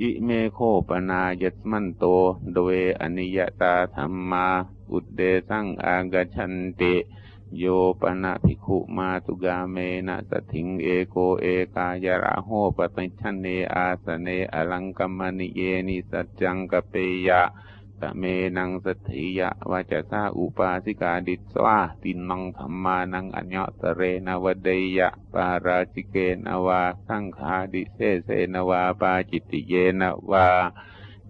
อิเมโข ปนายสฺมนฺโต เทฺว อนิยตาธมฺมา อุทฺเทสํ อาคจฺฉนฺติโยปน ภิกฺขุมาตุคาเมน สทฺธึ เอโกเอกาย รโหปฏิจฺฉนฺเนอาสเนอลํกมฺมนิเยนิสชฺชํ กปฺเปยฺย ตเมนํ สทฺเธยฺยวจสาอุปาสิกา ทิสฺวาติณฺณํ ธมฺมานํ อญฺญตเรนวเทยฺย ปาราชิเกนวาสังขาดิเสเสนวาปาจิตติเยนวา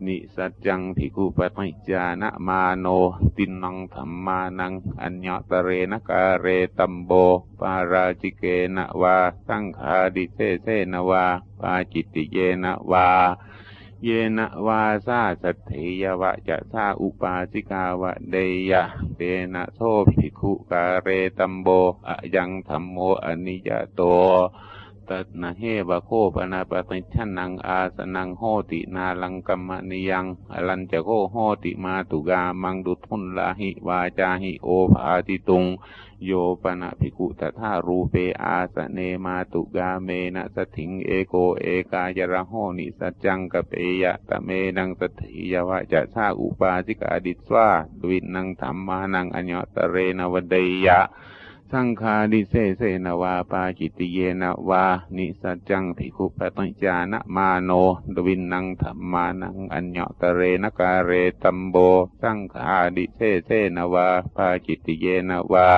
นิสัจจังภิกขุปฏิจานะมาโน ตินังธรรมานัง อัญญตเรนกาเรตัมโบ ปาราจิเกนวา สังขาดิเสเสนวา ปาจิตติเยนวา เยนะวาซาสัตถิยวะจะซาอุปาสิกาวะเดยะเปนะโทภิกขุกาเรตัมโบอะยังธรรมโมอนิยโต ตันะเฮบะโคปนาปติชันนังอาสนังโหตินาลังกัมมนิยังอลันจะโคโหติมาตุกามังดุทุนลาหิวาจาหิโอภาติตุง โยปนะภิกุตถารูเปอาสเนมาตุกาเมนะสถิงเอโกเอกายระโหนิสัจจังกเปยะตะเมนังสถิยวะจะชาอุปาสิกาดิสวาทฺวินฺนํ ธมฺมานํ อญฺญตเรนวเทยฺย สงฺฆาทิเสเสนวาปาจิตฺติเยนวา นิสชฺชํ ภิกฺขุปฏิชานมาโน ทฺวินฺนํ ธมฺมานํ อญฺญตเรนกาเรตพฺโพ สงฺฆาทิเสเสนวาปาจิตฺติเยนวา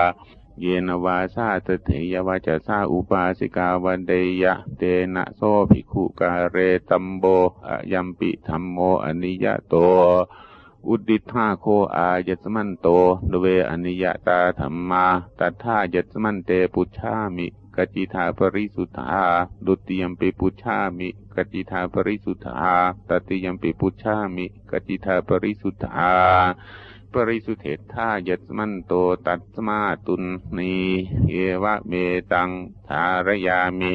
เยนวา สา สทฺเธยฺยวจสาอุปาสิกา วเทยฺย เตน โส ภิกฺขุกาเรตพฺโพอยมฺปิ ธมฺโมอนิยโต อุทฺทิฏฺฐาโข อายสฺมนฺโต เทฺวอนิยตาธมฺมาตตฺถายสฺมนฺเตปุจฺฉามิกจฺจิตฺถ ปริสุทฺธา ทุติยมฺปิ ปุจฺฉามิ กจฺจิตฺถ ปริสุทฺธา ตติยมฺปิ ปุจฺฉามิ กจฺจิตฺถ ปริสุทฺธาปริสุทฺเธตฺถายสฺมนฺโตตสฺมาตุณฺหีเอวเมตํทารยามิ